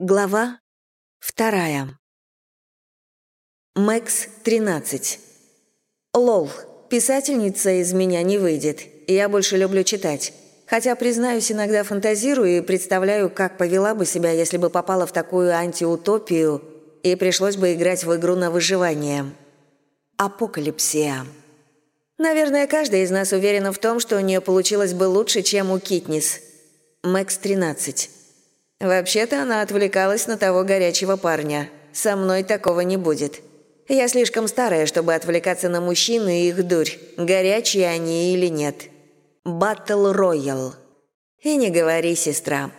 Глава вторая. Мэкс, 13. Лол, писательница из меня не выйдет. Я больше люблю читать. Хотя, признаюсь, иногда фантазирую и представляю, как повела бы себя, если бы попала в такую антиутопию и пришлось бы играть в игру на выживание. Апокалипсия. Наверное, каждая из нас уверена в том, что у нее получилось бы лучше, чем у Китнис. Мэкс, 13. Вообще-то она отвлекалась на того горячего парня. Со мной такого не будет. Я слишком старая, чтобы отвлекаться на мужчин и их дурь, горячие они или нет. Баттл Роял. И не говори, сестра.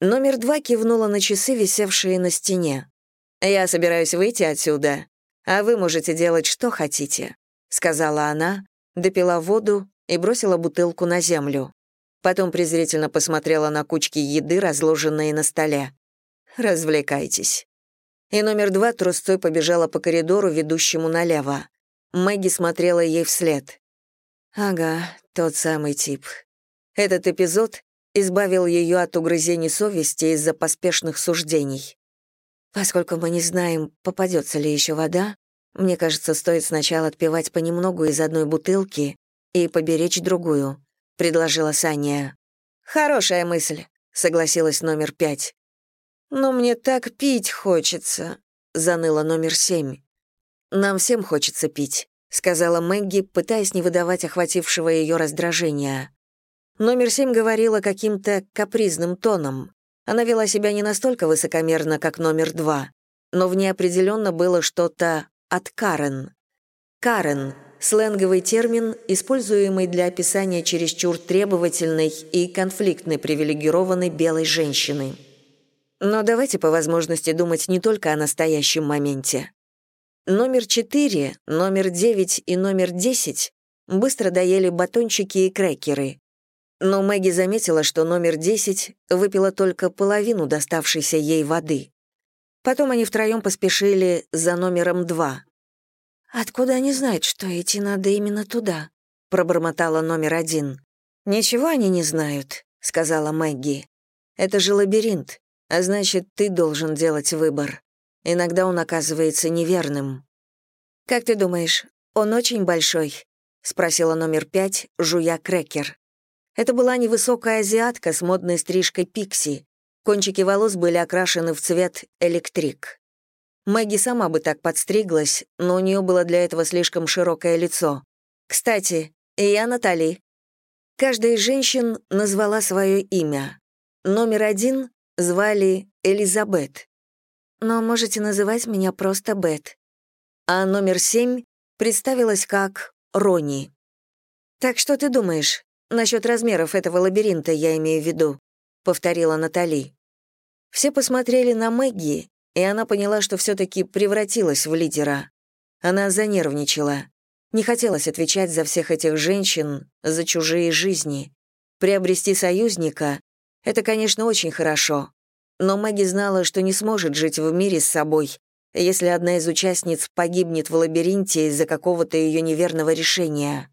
Номер два кивнула на часы, висевшие на стене. «Я собираюсь выйти отсюда, а вы можете делать, что хотите», — сказала она, допила воду и бросила бутылку на землю. Потом презрительно посмотрела на кучки еды, разложенные на столе. «Развлекайтесь». И номер два трусцой побежала по коридору, ведущему налево. Мэгги смотрела ей вслед. «Ага, тот самый тип». Этот эпизод избавил ее от угрызений совести из-за поспешных суждений. Поскольку мы не знаем, попадется ли еще вода, мне кажется, стоит сначала отпивать понемногу из одной бутылки и поберечь другую. — предложила Саня. «Хорошая мысль», — согласилась номер пять. «Но мне так пить хочется», — заныла номер семь. «Нам всем хочется пить», — сказала Мэгги, пытаясь не выдавать охватившего ее раздражения. Номер семь говорила каким-то капризным тоном. Она вела себя не настолько высокомерно, как номер два, но в ней определенно было что-то от Карен. Карен сленговый термин, используемый для описания чересчур требовательной и конфликтной привилегированной белой женщины. Но давайте по возможности думать не только о настоящем моменте. Номер 4, номер 9 и номер 10 быстро доели батончики и крекеры. Но Мэгги заметила, что номер 10 выпила только половину доставшейся ей воды. Потом они втроем поспешили за номером 2. «Откуда они знают, что идти надо именно туда?» — пробормотала номер один. «Ничего они не знают», — сказала Мэгги. «Это же лабиринт, а значит, ты должен делать выбор. Иногда он оказывается неверным». «Как ты думаешь, он очень большой?» — спросила номер пять, жуя крекер. Это была невысокая азиатка с модной стрижкой пикси. Кончики волос были окрашены в цвет электрик. Мэгги сама бы так подстриглась, но у нее было для этого слишком широкое лицо. «Кстати, я Натали». Каждая из женщин назвала свое имя. Номер один звали Элизабет. Но можете называть меня просто Бет. А номер семь представилась как Ронни. «Так что ты думаешь? Насчет размеров этого лабиринта я имею в виду», — повторила Натали. Все посмотрели на Мэгги, и она поняла, что все-таки превратилась в лидера. Она занервничала. Не хотелось отвечать за всех этих женщин, за чужие жизни. Приобрести союзника — это, конечно, очень хорошо, но Мэгги знала, что не сможет жить в мире с собой, если одна из участниц погибнет в лабиринте из-за какого-то ее неверного решения.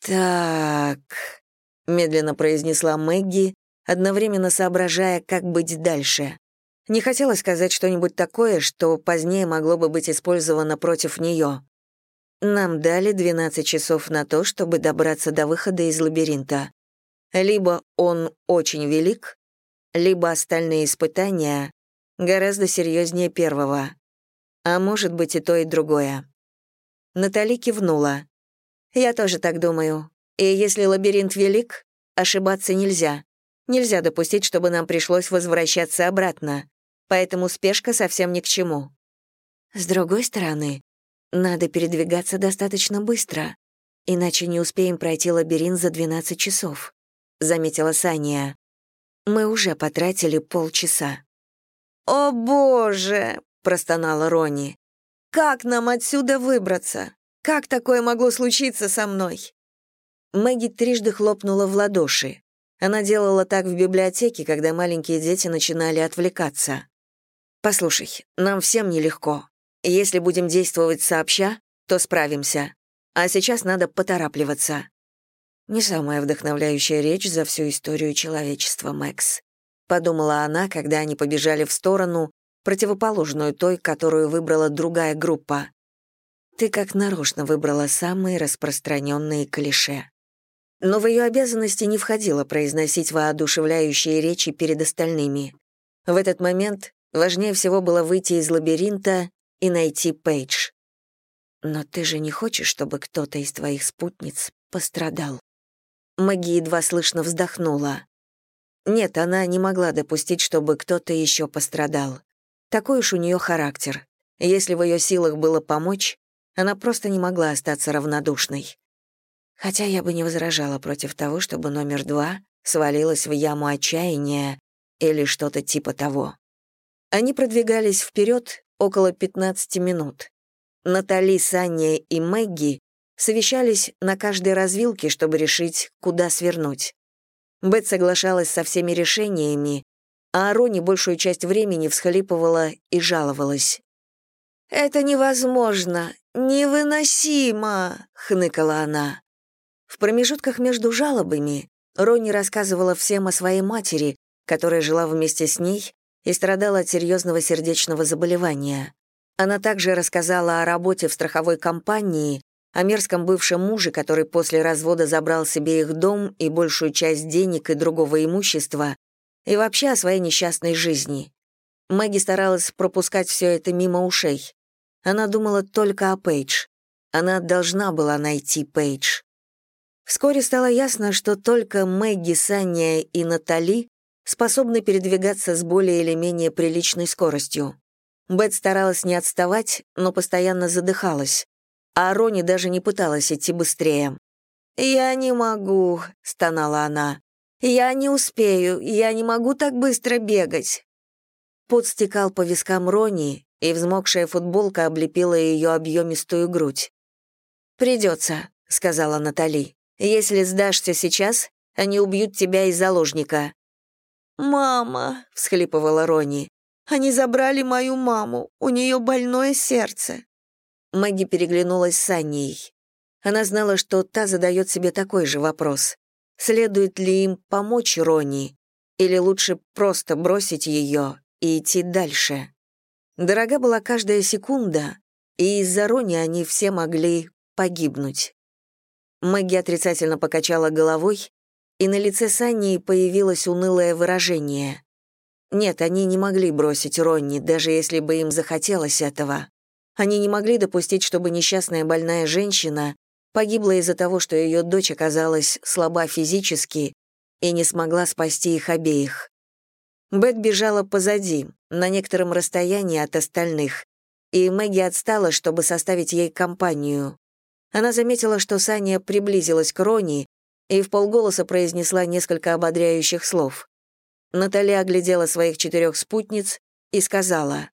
«Так», — медленно произнесла Мэгги, одновременно соображая, как быть дальше. Не хотела сказать что-нибудь такое, что позднее могло бы быть использовано против нее. Нам дали 12 часов на то, чтобы добраться до выхода из лабиринта. Либо он очень велик, либо остальные испытания гораздо серьезнее первого. А может быть и то, и другое. Натали кивнула. «Я тоже так думаю. И если лабиринт велик, ошибаться нельзя. Нельзя допустить, чтобы нам пришлось возвращаться обратно поэтому спешка совсем ни к чему. С другой стороны, надо передвигаться достаточно быстро, иначе не успеем пройти лабиринт за 12 часов», — заметила Саня. «Мы уже потратили полчаса». «О, боже!» — простонала Рони. «Как нам отсюда выбраться? Как такое могло случиться со мной?» Мэгги трижды хлопнула в ладоши. Она делала так в библиотеке, когда маленькие дети начинали отвлекаться. «Послушай, нам всем нелегко. Если будем действовать сообща, то справимся. А сейчас надо поторапливаться». Не самая вдохновляющая речь за всю историю человечества, Мэкс. подумала она, когда они побежали в сторону, противоположную той, которую выбрала другая группа. Ты как нарочно выбрала самые распространенные клише. Но в ее обязанности не входило произносить воодушевляющие речи перед остальными. В этот момент важнее всего было выйти из лабиринта и найти Пейдж. Но ты же не хочешь, чтобы кто-то из твоих спутниц пострадал? Маги едва слышно вздохнула. Нет, она не могла допустить, чтобы кто-то еще пострадал. Такой уж у нее характер. Если в ее силах было помочь, она просто не могла остаться равнодушной. Хотя я бы не возражала против того, чтобы номер два свалилась в яму отчаяния или что-то типа того. Они продвигались вперед около 15 минут. Натали, Саня и Мэгги совещались на каждой развилке, чтобы решить, куда свернуть. Бет соглашалась со всеми решениями, а Арони большую часть времени всхлипывала и жаловалась. «Это невозможно, невыносимо!» — хныкала она. В промежутках между жалобами Рони рассказывала всем о своей матери, которая жила вместе с ней и страдала от серьезного сердечного заболевания. Она также рассказала о работе в страховой компании, о мерзком бывшем муже, который после развода забрал себе их дом и большую часть денег и другого имущества, и вообще о своей несчастной жизни. Мэгги старалась пропускать все это мимо ушей. Она думала только о Пейдж. Она должна была найти Пейдж. Вскоре стало ясно, что только Мэгги, Саня и Натали способны передвигаться с более или менее приличной скоростью. Бет старалась не отставать, но постоянно задыхалась. А Рони даже не пыталась идти быстрее. «Я не могу», — стонала она. «Я не успею, я не могу так быстро бегать». Пот стекал по вискам Рони, и взмокшая футболка облепила ее объемистую грудь. «Придется», — сказала Натали. «Если сдашься сейчас, они убьют тебя из заложника». «Мама», — всхлипывала Рони, — «они забрали мою маму, у нее больное сердце». Мэгги переглянулась с Аней. Она знала, что та задает себе такой же вопрос. Следует ли им помочь Рони, или лучше просто бросить ее и идти дальше? Дорога была каждая секунда, и из-за Рони они все могли погибнуть. Мэгги отрицательно покачала головой и на лице Санни появилось унылое выражение. Нет, они не могли бросить Ронни, даже если бы им захотелось этого. Они не могли допустить, чтобы несчастная больная женщина погибла из-за того, что ее дочь оказалась слаба физически и не смогла спасти их обеих. Бет бежала позади, на некотором расстоянии от остальных, и Мэгги отстала, чтобы составить ей компанию. Она заметила, что Саня приблизилась к Ронни и в полголоса произнесла несколько ободряющих слов. Наталья оглядела своих четырех спутниц и сказала,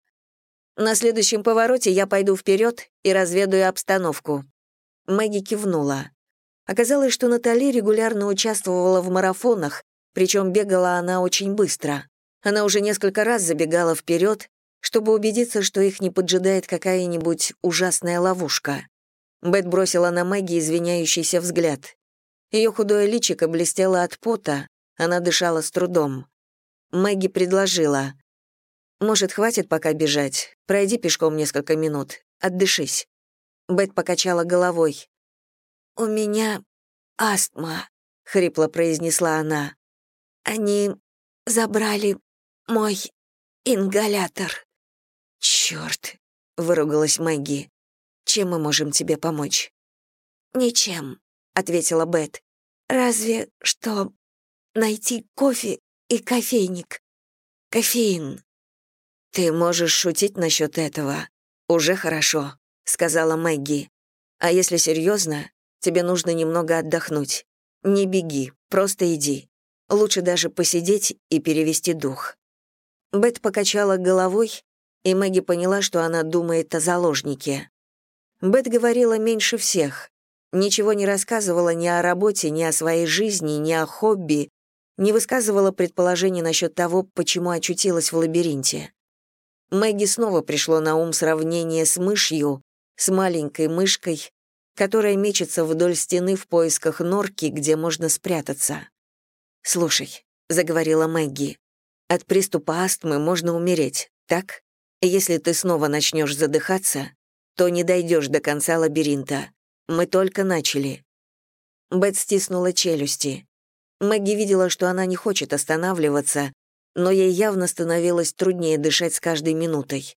«На следующем повороте я пойду вперед и разведаю обстановку». Мэгги кивнула. Оказалось, что Натали регулярно участвовала в марафонах, причем бегала она очень быстро. Она уже несколько раз забегала вперед, чтобы убедиться, что их не поджидает какая-нибудь ужасная ловушка. Бет бросила на Мэгги извиняющийся взгляд. Ее худое личико блестело от пота, она дышала с трудом. Мэгги предложила. «Может, хватит пока бежать? Пройди пешком несколько минут. Отдышись». Бет покачала головой. «У меня астма», — хрипло произнесла она. «Они забрали мой ингалятор». «Чёрт», — выругалась Мэгги. «Чем мы можем тебе помочь?» «Ничем», ответила Бет. «Разве что найти кофе и кофейник. Кофеин». «Ты можешь шутить насчет этого. Уже хорошо», — сказала Мэгги. «А если серьезно, тебе нужно немного отдохнуть. Не беги, просто иди. Лучше даже посидеть и перевести дух». Бет покачала головой, и Мэгги поняла, что она думает о заложнике. Бет говорила меньше всех, Ничего не рассказывала ни о работе, ни о своей жизни, ни о хобби, не высказывала предположений насчет того, почему очутилась в лабиринте. Мэгги снова пришло на ум сравнение с мышью, с маленькой мышкой, которая мечется вдоль стены в поисках норки, где можно спрятаться. «Слушай», — заговорила Мэгги, От приступа астмы можно умереть, так? Если ты снова начнешь задыхаться, то не дойдешь до конца лабиринта. Мы только начали». Бет стиснула челюсти. Мэгги видела, что она не хочет останавливаться, но ей явно становилось труднее дышать с каждой минутой.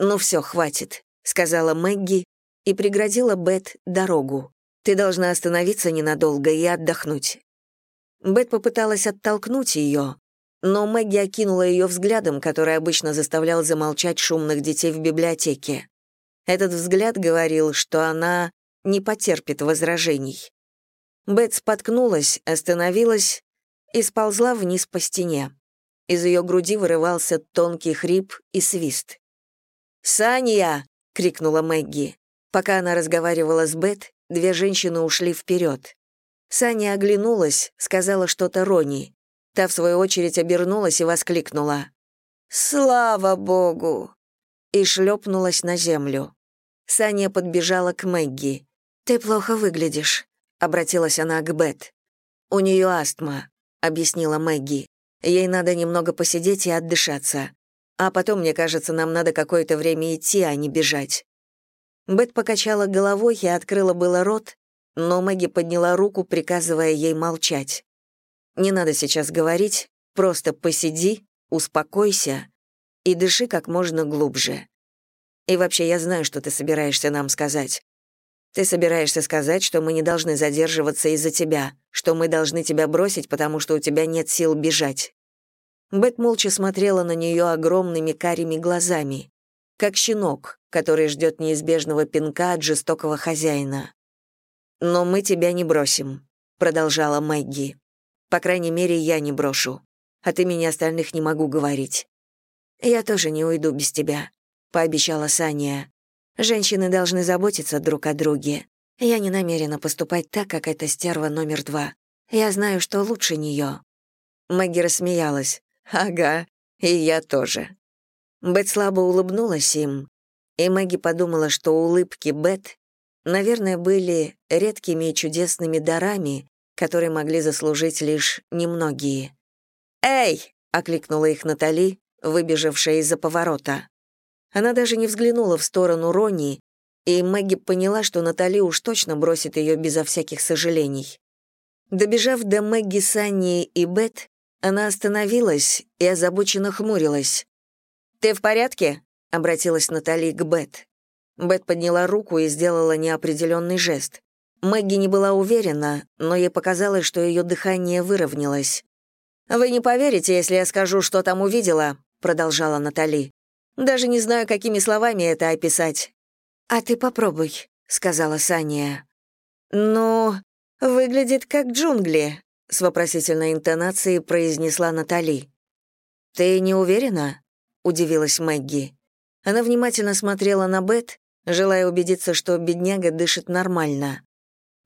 «Ну все, хватит», — сказала Мэгги и преградила Бет дорогу. «Ты должна остановиться ненадолго и отдохнуть». Бет попыталась оттолкнуть ее, но Мэгги окинула ее взглядом, который обычно заставлял замолчать шумных детей в библиотеке. Этот взгляд говорил, что она не потерпит возражений. Бет споткнулась, остановилась и сползла вниз по стене. Из ее груди вырывался тонкий хрип и свист. «Саня!» — крикнула Мэгги. Пока она разговаривала с Бет, две женщины ушли вперед. Саня оглянулась, сказала что-то Рони. Та, в свою очередь, обернулась и воскликнула. «Слава богу!» и шлепнулась на землю. Саня подбежала к Мэгги. «Ты плохо выглядишь», — обратилась она к Бет. «У нее астма», — объяснила Мэгги. «Ей надо немного посидеть и отдышаться. А потом, мне кажется, нам надо какое-то время идти, а не бежать». Бет покачала головой и открыла было рот, но Мэгги подняла руку, приказывая ей молчать. «Не надо сейчас говорить, просто посиди, успокойся и дыши как можно глубже. И вообще, я знаю, что ты собираешься нам сказать. Ты собираешься сказать, что мы не должны задерживаться из-за тебя, что мы должны тебя бросить, потому что у тебя нет сил бежать». Бет молча смотрела на нее огромными карими глазами, как щенок, который ждет неизбежного пинка от жестокого хозяина. «Но мы тебя не бросим», — продолжала Мэгги. «По крайней мере, я не брошу. От имени остальных не могу говорить». «Я тоже не уйду без тебя», — пообещала Саня. «Женщины должны заботиться друг о друге. Я не намерена поступать так, как эта стерва номер два. Я знаю, что лучше нее». Мэгги рассмеялась. «Ага, и я тоже». Бет слабо улыбнулась им, и Мэгги подумала, что улыбки Бет наверное, были редкими и чудесными дарами, которые могли заслужить лишь немногие. «Эй!» — окликнула их Натали, выбежавшая из-за поворота. Она даже не взглянула в сторону Рони, и Мэгги поняла, что Натали уж точно бросит ее безо всяких сожалений. Добежав до Мэгги, Санни и Бет, она остановилась и озабоченно хмурилась. «Ты в порядке?» — обратилась Натали к Бет. Бет подняла руку и сделала неопределенный жест. Мэгги не была уверена, но ей показалось, что ее дыхание выровнялось. «Вы не поверите, если я скажу, что там увидела», — продолжала Натали. «Даже не знаю, какими словами это описать». «А ты попробуй», — сказала Саня. «Ну, выглядит как джунгли», — с вопросительной интонацией произнесла Натали. «Ты не уверена?» — удивилась Мэгги. Она внимательно смотрела на Бет, желая убедиться, что бедняга дышит нормально.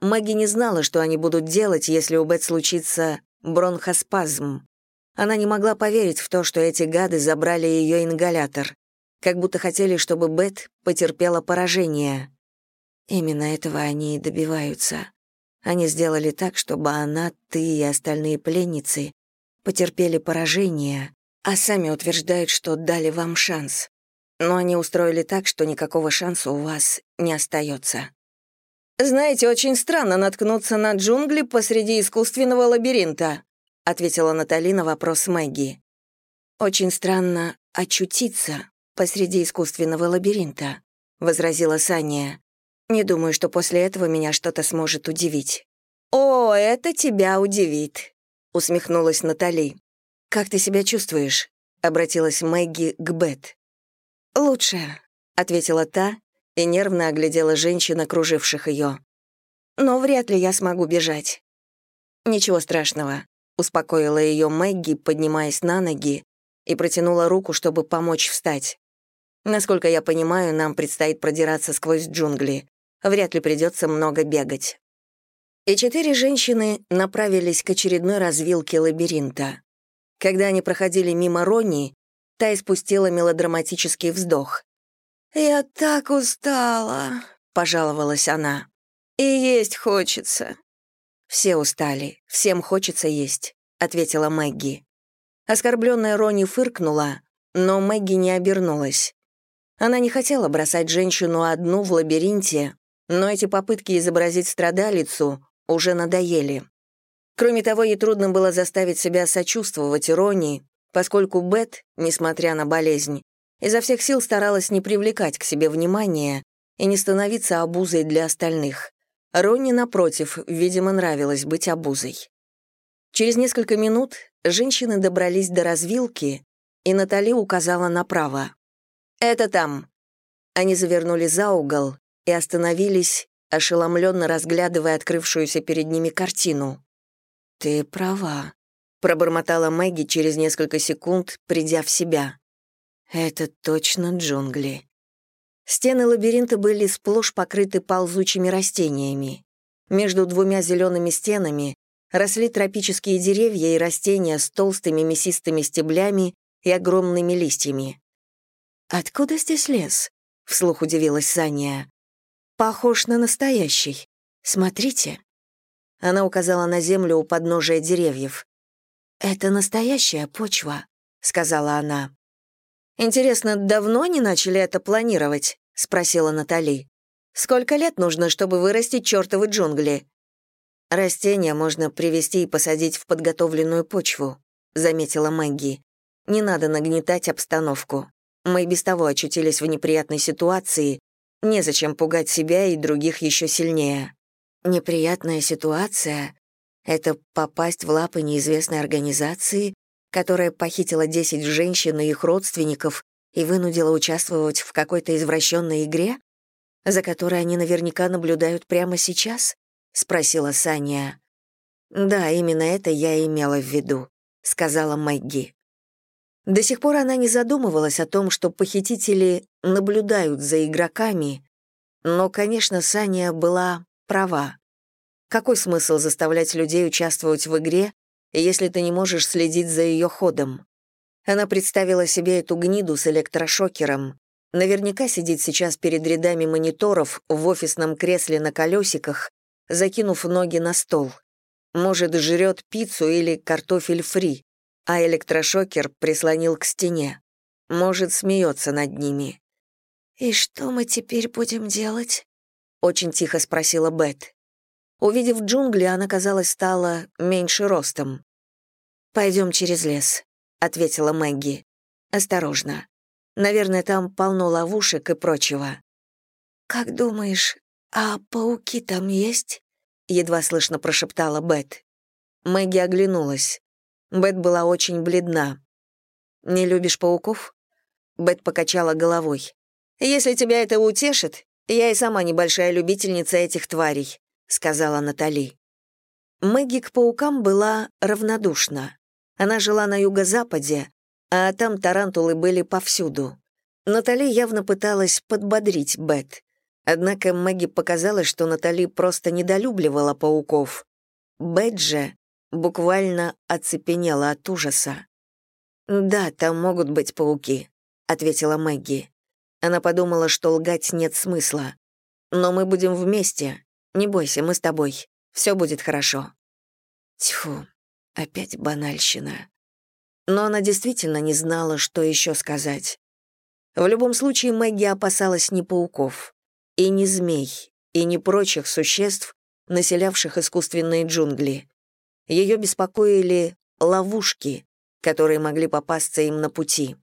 Маги не знала, что они будут делать, если у Бет случится бронхоспазм. Она не могла поверить в то, что эти гады забрали ее ингалятор, как будто хотели, чтобы Бет потерпела поражение. Именно этого они и добиваются. Они сделали так, чтобы она, ты и остальные пленницы потерпели поражение, а сами утверждают, что дали вам шанс но они устроили так, что никакого шанса у вас не остается. «Знаете, очень странно наткнуться на джунгли посреди искусственного лабиринта», ответила Натали на вопрос Мэгги. «Очень странно очутиться посреди искусственного лабиринта», возразила Саня. «Не думаю, что после этого меня что-то сможет удивить». «О, это тебя удивит», усмехнулась Натали. «Как ты себя чувствуешь?» обратилась Мэгги к Бет. «Лучше», — ответила та и нервно оглядела женщин, окруживших ее. «Но вряд ли я смогу бежать». «Ничего страшного», — успокоила ее Мэгги, поднимаясь на ноги, и протянула руку, чтобы помочь встать. «Насколько я понимаю, нам предстоит продираться сквозь джунгли. Вряд ли придется много бегать». И четыре женщины направились к очередной развилке лабиринта. Когда они проходили мимо Ронни, Та испустила мелодраматический вздох. «Я так устала», — пожаловалась она. «И есть хочется». «Все устали, всем хочется есть», — ответила Мэгги. Оскорбленная Рони фыркнула, но Мэгги не обернулась. Она не хотела бросать женщину одну в лабиринте, но эти попытки изобразить страдалицу уже надоели. Кроме того, ей трудно было заставить себя сочувствовать Рони, поскольку Бет, несмотря на болезнь, изо всех сил старалась не привлекать к себе внимания и не становиться обузой для остальных. Ронни, напротив, видимо, нравилось быть обузой. Через несколько минут женщины добрались до развилки, и Натали указала направо. «Это там». Они завернули за угол и остановились, ошеломленно разглядывая открывшуюся перед ними картину. «Ты права», — пробормотала Мэгги через несколько секунд, придя в себя. «Это точно джунгли». Стены лабиринта были сплошь покрыты ползучими растениями. Между двумя зелеными стенами росли тропические деревья и растения с толстыми мясистыми стеблями и огромными листьями. «Откуда здесь лес?» — вслух удивилась Саня. «Похож на настоящий. Смотрите». Она указала на землю у подножия деревьев. «Это настоящая почва», — сказала она. «Интересно, давно они начали это планировать?» — спросила Натали. «Сколько лет нужно, чтобы вырастить чертовы джунгли?» «Растения можно привести и посадить в подготовленную почву», — заметила Мэгги. «Не надо нагнетать обстановку. Мы без того очутились в неприятной ситуации. Незачем пугать себя и других еще сильнее». «Неприятная ситуация — это попасть в лапы неизвестной организации, которая похитила 10 женщин и их родственников и вынудила участвовать в какой-то извращенной игре, за которой они наверняка наблюдают прямо сейчас?» — спросила Саня. «Да, именно это я имела в виду», — сказала Мэгги. До сих пор она не задумывалась о том, что похитители наблюдают за игроками, но, конечно, Саня была права. Какой смысл заставлять людей участвовать в игре, если ты не можешь следить за ее ходом. Она представила себе эту гниду с электрошокером. Наверняка сидит сейчас перед рядами мониторов в офисном кресле на колесиках, закинув ноги на стол. Может, жрет пиццу или картофель фри, а электрошокер прислонил к стене. Может, смеется над ними. «И что мы теперь будем делать?» — очень тихо спросила Бет. Увидев джунгли, она, казалось, стала меньше ростом. «Пойдем через лес», — ответила Мэгги. «Осторожно. Наверное, там полно ловушек и прочего». «Как думаешь, а пауки там есть?» — едва слышно прошептала Бет. Мэгги оглянулась. Бет была очень бледна. «Не любишь пауков?» Бет покачала головой. «Если тебя это утешит, я и сама небольшая любительница этих тварей. — сказала Натали. Мэгги к паукам была равнодушна. Она жила на юго-западе, а там тарантулы были повсюду. Натали явно пыталась подбодрить Бет. Однако Мэгги показалось, что Натали просто недолюбливала пауков. Бет же буквально оцепенела от ужаса. «Да, там могут быть пауки», — ответила Мэгги. Она подумала, что лгать нет смысла. «Но мы будем вместе, не бойся, мы с тобой. Все будет хорошо». Тьфу, опять банальщина. Но она действительно не знала, что еще сказать. В любом случае, Мэгги опасалась не пауков, и не змей, и не прочих существ, населявших искусственные джунгли. Ее беспокоили ловушки, которые могли попасться им на пути.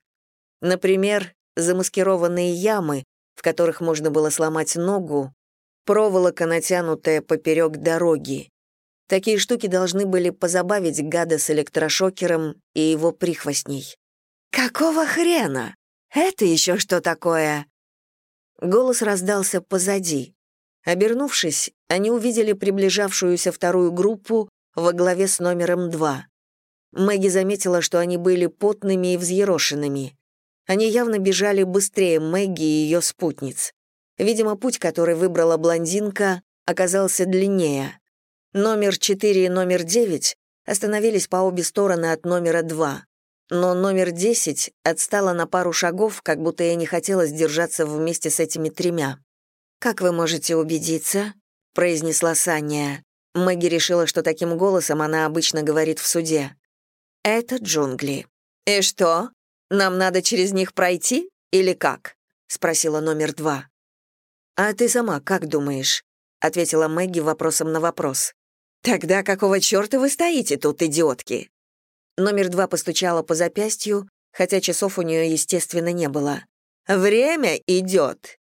Например, замаскированные ямы, в которых можно было сломать ногу проволока, натянутая поперек дороги. Такие штуки должны были позабавить гада с электрошокером и его прихвостней. «Какого хрена? Это еще что такое?» Голос раздался позади. Обернувшись, они увидели приближавшуюся вторую группу во главе с номером два. Мэгги заметила, что они были потными и взъерошенными. Они явно бежали быстрее Мэгги и ее спутниц. Видимо, путь, который выбрала блондинка, оказался длиннее. Номер 4 и номер 9 остановились по обе стороны от номера 2, но номер 10 отстала на пару шагов, как будто ей не хотелось держаться вместе с этими тремя. «Как вы можете убедиться?» — произнесла Саня. Мэгги решила, что таким голосом она обычно говорит в суде. «Это джунгли. «И что? Нам надо через них пройти или как?» — спросила номер два. «А ты сама как думаешь?» — ответила Мэгги вопросом на вопрос. «Тогда какого чёрта вы стоите тут, идиотки?» Номер два постучала по запястью, хотя часов у нее, естественно, не было. «Время идет!»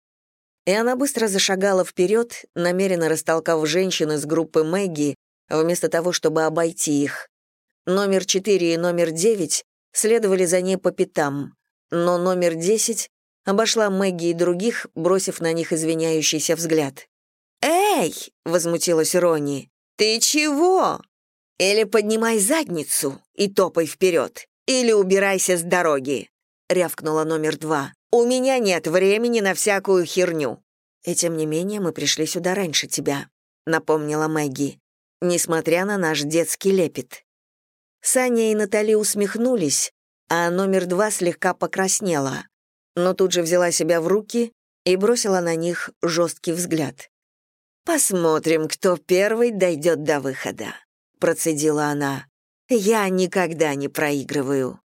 И она быстро зашагала вперед, намеренно растолкав женщин из группы Мэгги, вместо того, чтобы обойти их. Номер четыре и номер девять следовали за ней по пятам, но номер десять обошла Мэгги и других, бросив на них извиняющийся взгляд. «Эй!» — возмутилась Ронни. «Ты чего? Или поднимай задницу и топай вперед, или убирайся с дороги!» — рявкнула номер два. «У меня нет времени на всякую херню». «И тем не менее мы пришли сюда раньше тебя», — напомнила Мэгги, несмотря на наш детский лепет. Саня и Натали усмехнулись, а номер два слегка покраснела, но тут же взяла себя в руки и бросила на них жесткий взгляд. «Посмотрим, кто первый дойдет до выхода», — процедила она. «Я никогда не проигрываю».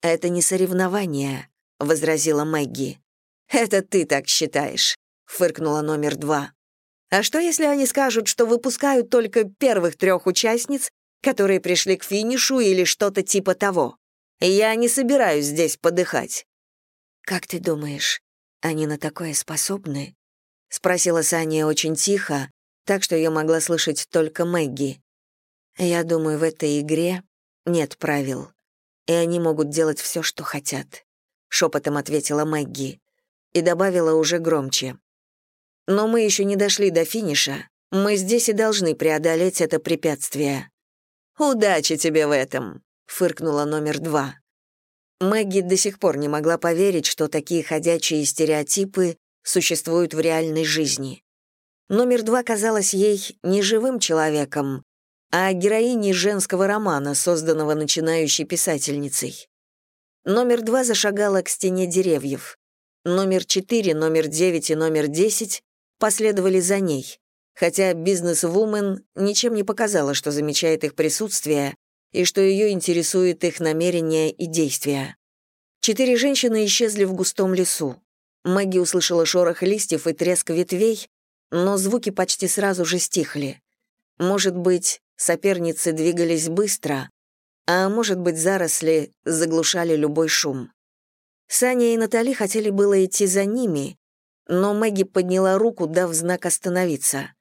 «Это не соревнование», — возразила Мэгги. «Это ты так считаешь», — фыркнула номер два. «А что, если они скажут, что выпускают только первых трех участниц, которые пришли к финишу или что-то типа того? Я не собираюсь здесь подыхать». «Как ты думаешь, они на такое способны?» — спросила Саня очень тихо, так что ее могла слышать только Мэгги. «Я думаю, в этой игре нет правил, и они могут делать все, что хотят», — шепотом ответила Мэгги и добавила уже громче. «Но мы еще не дошли до финиша. Мы здесь и должны преодолеть это препятствие». «Удачи тебе в этом», — фыркнула номер два. Мэгги до сих пор не могла поверить, что такие ходячие стереотипы существуют в реальной жизни. Номер два казалась ей не живым человеком, а героиней женского романа, созданного начинающей писательницей. Номер два зашагала к стене деревьев. Номер четыре, номер девять и номер десять последовали за ней, хотя бизнес-вумен ничем не показала, что замечает их присутствие и что ее интересует их намерения и действия. Четыре женщины исчезли в густом лесу. Мэгги услышала шорох листьев и треск ветвей, но звуки почти сразу же стихли. Может быть, соперницы двигались быстро, а может быть, заросли заглушали любой шум. Саня и Натали хотели было идти за ними, но Мэгги подняла руку, дав знак остановиться.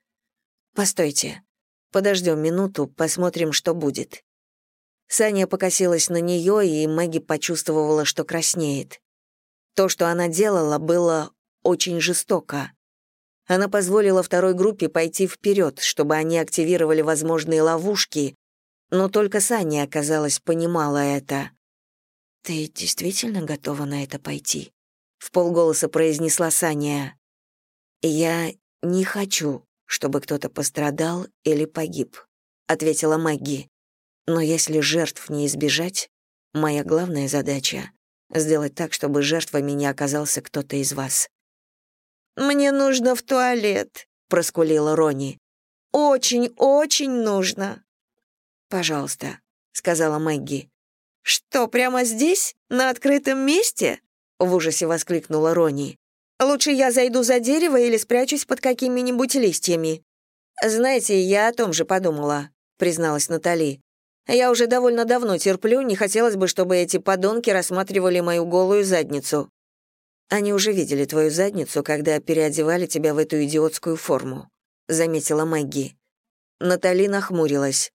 «Постойте. Подождем минуту, посмотрим, что будет». Саня покосилась на нее, и Мэгги почувствовала, что краснеет. То, что она делала, было очень жестоко. Она позволила второй группе пойти вперед, чтобы они активировали возможные ловушки, но только Саня, оказалось, понимала это. «Ты действительно готова на это пойти?» — в полголоса произнесла Саня. «Я не хочу, чтобы кто-то пострадал или погиб», — ответила Мэгги. «Но если жертв не избежать, моя главная задача — сделать так, чтобы жертвами не оказался кто-то из вас». «Мне нужно в туалет», — проскулила Рони. «Очень-очень нужно». «Пожалуйста», — сказала Мэгги. «Что, прямо здесь? На открытом месте?» — в ужасе воскликнула Рони. «Лучше я зайду за дерево или спрячусь под какими-нибудь листьями». «Знаете, я о том же подумала», — призналась Натали. «Я уже довольно давно терплю, не хотелось бы, чтобы эти подонки рассматривали мою голую задницу». Они уже видели твою задницу, когда переодевали тебя в эту идиотскую форму», — заметила Мэгги. Натали нахмурилась.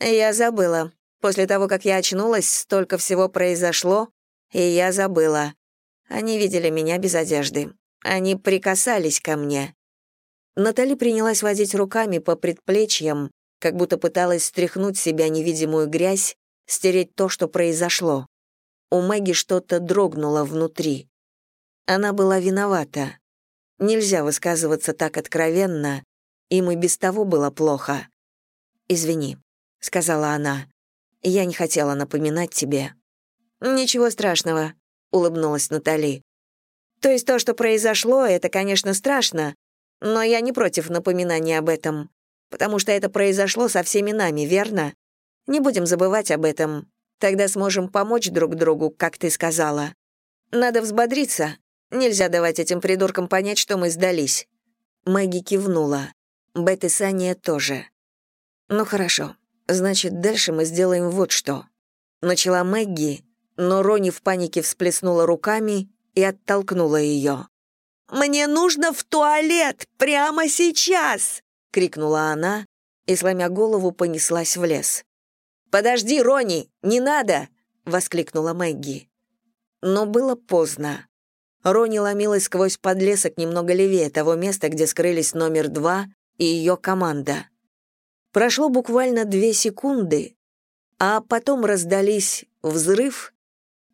«Я забыла. После того, как я очнулась, столько всего произошло, и я забыла. Они видели меня без одежды. Они прикасались ко мне». Натали принялась водить руками по предплечьям, как будто пыталась стряхнуть себя невидимую грязь, стереть то, что произошло. У Мэгги что-то дрогнуло внутри. Она была виновата. Нельзя высказываться так откровенно, им и без того было плохо. «Извини», — сказала она. «Я не хотела напоминать тебе». «Ничего страшного», — улыбнулась Натали. «То есть то, что произошло, это, конечно, страшно, но я не против напоминания об этом, потому что это произошло со всеми нами, верно? Не будем забывать об этом. Тогда сможем помочь друг другу, как ты сказала. Надо взбодриться. Нельзя давать этим придуркам понять, что мы сдались». Мэгги кивнула. Бет и Сания тоже. «Ну хорошо. Значит, дальше мы сделаем вот что». Начала Мэгги, но Рони в панике всплеснула руками и оттолкнула ее. «Мне нужно в туалет прямо сейчас!» — крикнула она и, сломя голову, понеслась в лес. «Подожди, Рони, не надо!» — воскликнула Мэгги. Но было поздно. Рони ломилась сквозь подлесок немного левее того места, где скрылись номер два и ее команда. Прошло буквально две секунды, а потом раздались взрыв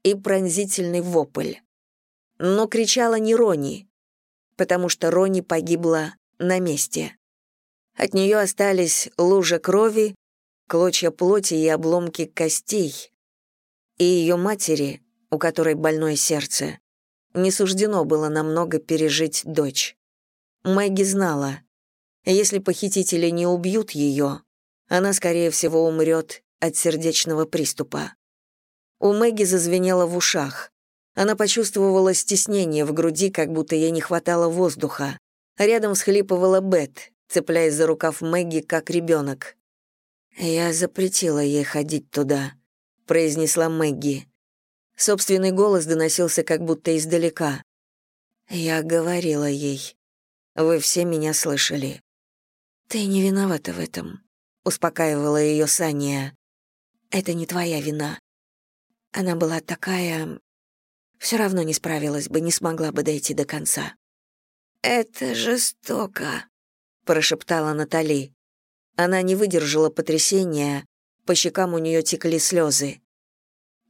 и пронзительный вопль. Но кричала не Рони, потому что Рони погибла на месте. От нее остались лужа крови, клочья плоти и обломки костей. И ее матери, у которой больное сердце, не суждено было намного пережить дочь. Мэгги знала, если похитители не убьют ее, она, скорее всего, умрет от сердечного приступа. У Мэгги зазвенело в ушах. Она почувствовала стеснение в груди, как будто ей не хватало воздуха. Рядом всхлипывала Бет, цепляясь за рукав Мэгги, как ребенок. «Я запретила ей ходить туда», — произнесла Мэгги. Собственный голос доносился как будто издалека. «Я говорила ей. Вы все меня слышали. Ты не виновата в этом», — успокаивала ее Сания. «Это не твоя вина. Она была такая... Все равно не справилась бы, не смогла бы дойти до конца». «Это жестоко», — прошептала Натали. Она не выдержала потрясения, по щекам у нее текли слезы.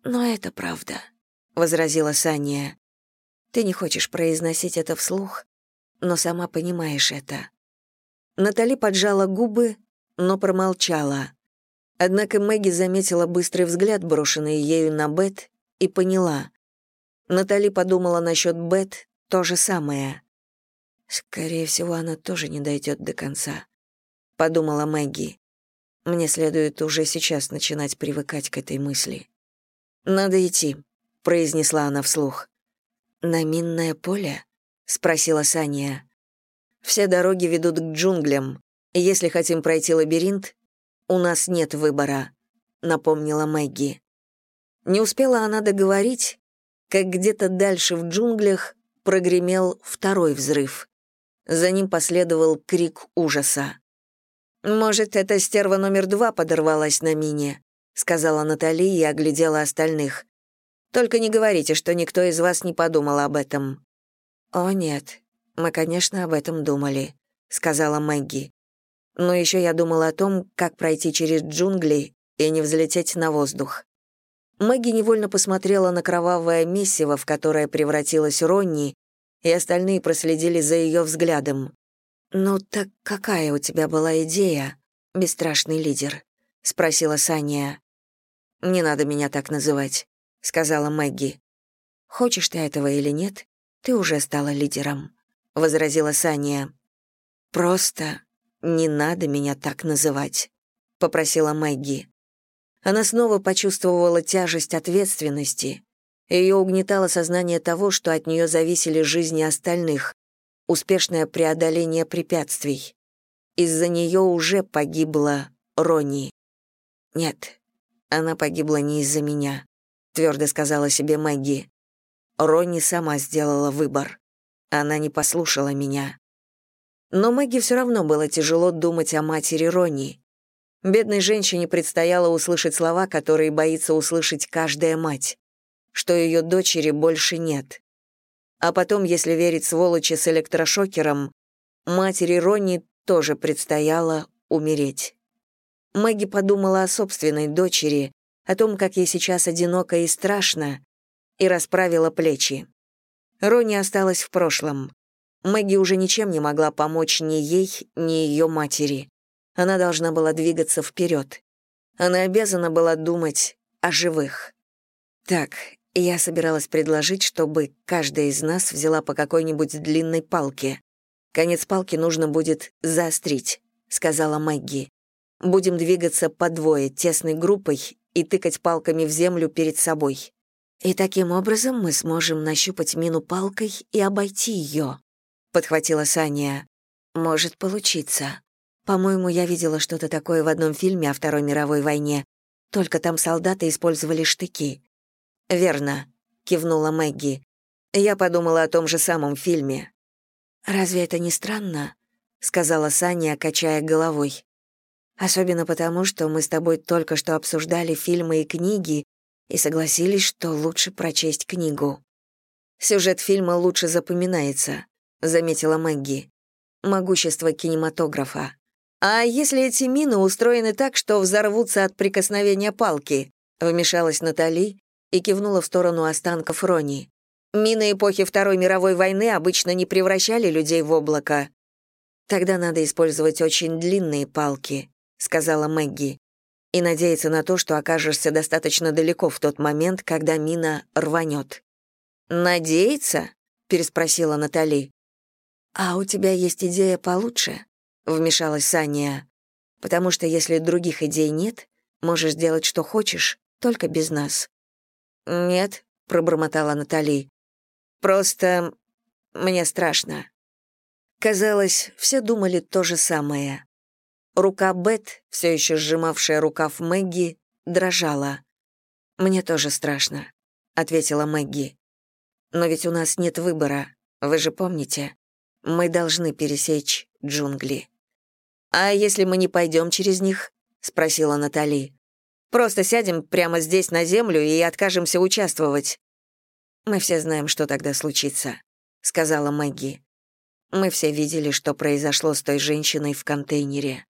«Но это правда», — возразила Саня. «Ты не хочешь произносить это вслух, но сама понимаешь это». Натали поджала губы, но промолчала. Однако Мэгги заметила быстрый взгляд, брошенный ею на Бет, и поняла. Натали подумала насчет Бет то же самое. «Скорее всего, она тоже не дойдет до конца», — подумала Мэгги. «Мне следует уже сейчас начинать привыкать к этой мысли». «Надо идти», — произнесла она вслух. «На минное поле?» — спросила Саня. «Все дороги ведут к джунглям. Если хотим пройти лабиринт, у нас нет выбора», — напомнила Мэгги. Не успела она договорить, как где-то дальше в джунглях прогремел второй взрыв. За ним последовал крик ужаса. «Может, эта стерва номер два подорвалась на мине?» сказала Натали и оглядела остальных. Только не говорите, что никто из вас не подумал об этом. О нет, мы, конечно, об этом думали, сказала Мэгги. Но еще я думала о том, как пройти через джунгли и не взлететь на воздух. Мэгги невольно посмотрела на кровавое месиво, в которое превратилась Ронни, и остальные проследили за ее взглядом. «Ну так какая у тебя была идея, бесстрашный лидер?» — спросила Саня. «Не надо меня так называть», — сказала Мэгги. «Хочешь ты этого или нет, ты уже стала лидером», — возразила Саня. «Просто не надо меня так называть», — попросила Мэгги. Она снова почувствовала тяжесть ответственности. Ее угнетало сознание того, что от нее зависели жизни остальных, успешное преодоление препятствий. Из-за нее уже погибла Ронни. Нет, она погибла не из-за меня, твердо сказала себе Мэгги. Ронни сама сделала выбор. Она не послушала меня. Но Мэгги все равно было тяжело думать о матери Ронни. Бедной женщине предстояло услышать слова, которые боится услышать каждая мать, что ее дочери больше нет. А потом, если верить сволочи с электрошокером, матери Ронни тоже предстояло умереть. Мэгги подумала о собственной дочери, о том, как ей сейчас одиноко и страшно, и расправила плечи. Рони осталась в прошлом. Мэгги уже ничем не могла помочь ни ей, ни ее матери. Она должна была двигаться вперед. Она обязана была думать о живых. Так, я собиралась предложить, чтобы каждая из нас взяла по какой-нибудь длинной палке. Конец палки нужно будет заострить, сказала Мэгги. Будем двигаться по двое, тесной группой, и тыкать палками в землю перед собой. «И таким образом мы сможем нащупать мину палкой и обойти ее», — подхватила Саня. «Может получиться. По-моему, я видела что-то такое в одном фильме о Второй мировой войне, только там солдаты использовали штыки». «Верно», — кивнула Мэгги. «Я подумала о том же самом фильме». «Разве это не странно?» — сказала Саня, качая головой. «Особенно потому, что мы с тобой только что обсуждали фильмы и книги и согласились, что лучше прочесть книгу». «Сюжет фильма лучше запоминается», — заметила Мэгги. «Могущество кинематографа». «А если эти мины устроены так, что взорвутся от прикосновения палки?» — вмешалась Натали и кивнула в сторону останков Рони. «Мины эпохи Второй мировой войны обычно не превращали людей в облако». «Тогда надо использовать очень длинные палки», — сказала Мэгги и надеяться на то, что окажешься достаточно далеко в тот момент, когда мина рванет. «Надеяться?» — переспросила Натали. «А у тебя есть идея получше?» — вмешалась Саня. «Потому что если других идей нет, можешь делать, что хочешь, только без нас». «Нет», — пробормотала Натали. «Просто мне страшно». Казалось, все думали то же самое. Рука Бет, все еще сжимавшая рукав Мэгги, дрожала. «Мне тоже страшно», — ответила Мэгги. «Но ведь у нас нет выбора, вы же помните? Мы должны пересечь джунгли». «А если мы не пойдем через них?» — спросила Натали. «Просто сядем прямо здесь на землю и откажемся участвовать». «Мы все знаем, что тогда случится», — сказала Мэгги. «Мы все видели, что произошло с той женщиной в контейнере».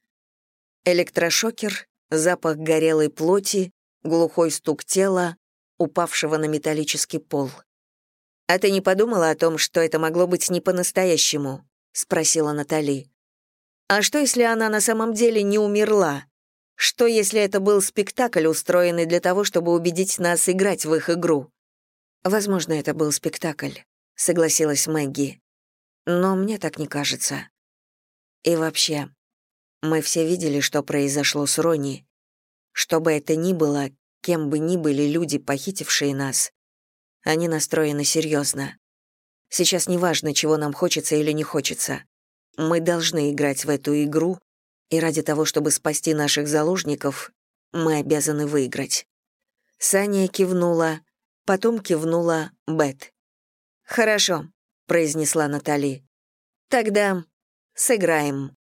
Электрошокер, запах горелой плоти, глухой стук тела, упавшего на металлический пол. «А ты не подумала о том, что это могло быть не по-настоящему?» — спросила Натали. «А что, если она на самом деле не умерла? Что, если это был спектакль, устроенный для того, чтобы убедить нас играть в их игру?» «Возможно, это был спектакль», — согласилась Мэгги. «Но мне так не кажется. И вообще, мы все видели, что произошло с Рони. Что бы это ни было, кем бы ни были люди, похитившие нас, они настроены серьезно. Сейчас не важно, чего нам хочется или не хочется. Мы должны играть в эту игру, и ради того, чтобы спасти наших заложников, мы обязаны выиграть. Саня кивнула, потом кивнула Бет. «Хорошо», — произнесла Натали. «Тогда сыграем».